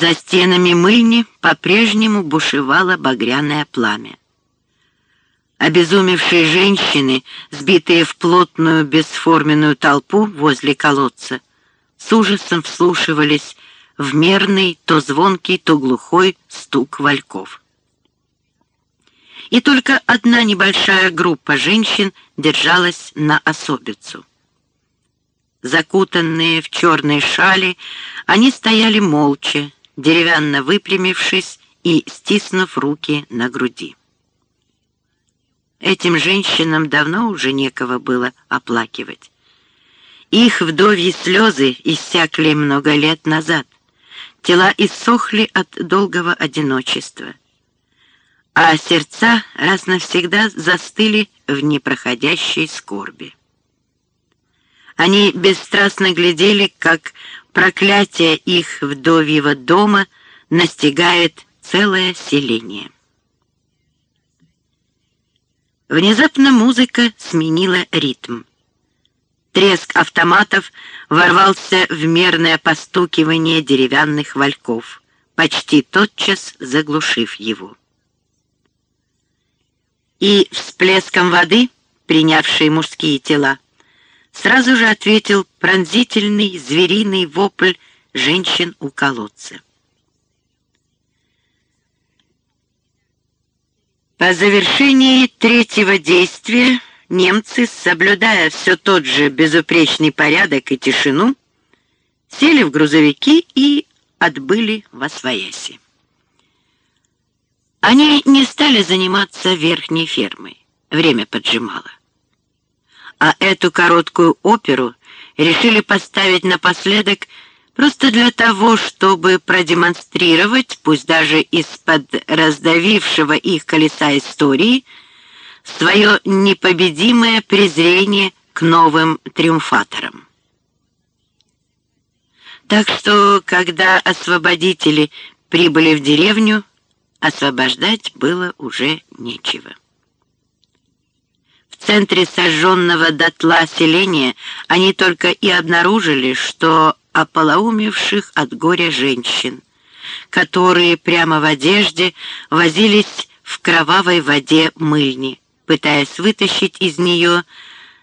За стенами мыльни по-прежнему бушевало багряное пламя. Обезумевшие женщины, сбитые в плотную бесформенную толпу возле колодца, с ужасом вслушивались в мерный, то звонкий, то глухой стук вальков. И только одна небольшая группа женщин держалась на особицу. Закутанные в черные шали, они стояли молча, деревянно выпрямившись и стиснув руки на груди. Этим женщинам давно уже некого было оплакивать. Их вдовьи слезы иссякли много лет назад. Тела иссохли от долгого одиночества. А сердца раз навсегда застыли в непроходящей скорби. Они бесстрастно глядели, как проклятие их вдовьего дома настигает целое селение. Внезапно музыка сменила ритм. Треск автоматов ворвался в мерное постукивание деревянных вальков, почти тотчас заглушив его. И всплеском воды, принявшей мужские тела, сразу же ответил пронзительный звериный вопль женщин у колодца. По завершении третьего действия немцы, соблюдая все тот же безупречный порядок и тишину, сели в грузовики и отбыли во свояси. Они не стали заниматься верхней фермой. Время поджимало. А эту короткую оперу решили поставить напоследок Просто для того, чтобы продемонстрировать, пусть даже из-под раздавившего их колеса истории, свое непобедимое презрение к новым триумфаторам. Так что, когда освободители прибыли в деревню, освобождать было уже нечего. В центре сожженного дотла селения они только и обнаружили, что ополоумевших от горя женщин, которые прямо в одежде возились в кровавой воде мыльни, пытаясь вытащить из нее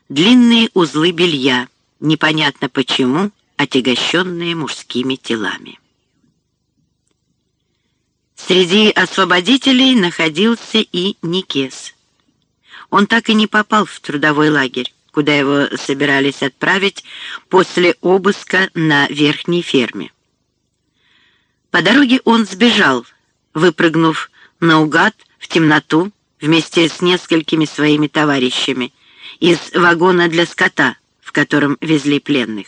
длинные узлы белья, непонятно почему, отягощенные мужскими телами. Среди освободителей находился и Никес. Он так и не попал в трудовой лагерь куда его собирались отправить после обыска на верхней ферме. По дороге он сбежал, выпрыгнув наугад в темноту вместе с несколькими своими товарищами из вагона для скота, в котором везли пленных.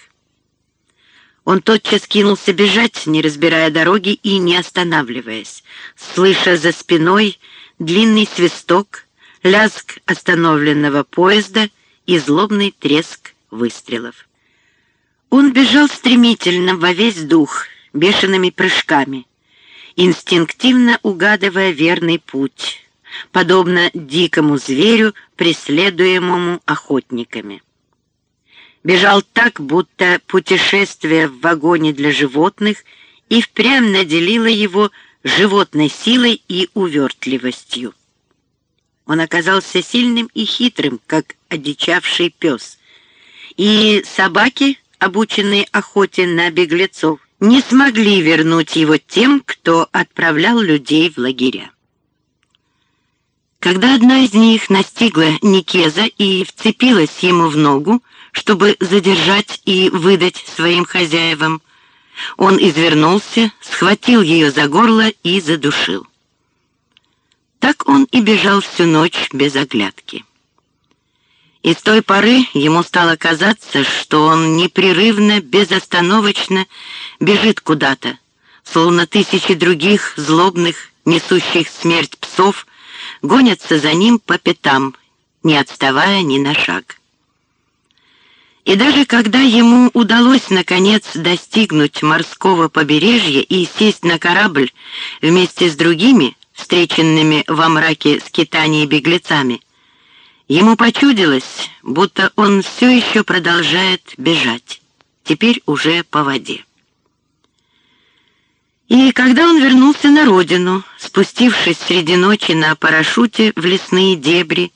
Он тотчас кинулся бежать, не разбирая дороги и не останавливаясь, слыша за спиной длинный свисток, лязг остановленного поезда — и злобный треск выстрелов. Он бежал стремительно во весь дух, бешеными прыжками, инстинктивно угадывая верный путь, подобно дикому зверю, преследуемому охотниками. Бежал так, будто путешествие в вагоне для животных и впрямь наделило его животной силой и увертливостью. Он оказался сильным и хитрым, как одичавший пес. И собаки, обученные охоте на беглецов, не смогли вернуть его тем, кто отправлял людей в лагеря. Когда одна из них настигла Никеза и вцепилась ему в ногу, чтобы задержать и выдать своим хозяевам, он извернулся, схватил ее за горло и задушил. И бежал всю ночь без оглядки. И с той поры ему стало казаться, что он непрерывно, безостановочно бежит куда-то, словно тысячи других злобных, несущих смерть псов, гонятся за ним по пятам, не отставая ни на шаг. И даже когда ему удалось наконец достигнуть морского побережья и сесть на корабль вместе с другими, встреченными во мраке скитаний беглецами, ему почудилось, будто он все еще продолжает бежать, теперь уже по воде. И когда он вернулся на родину, спустившись среди ночи на парашюте в лесные дебри,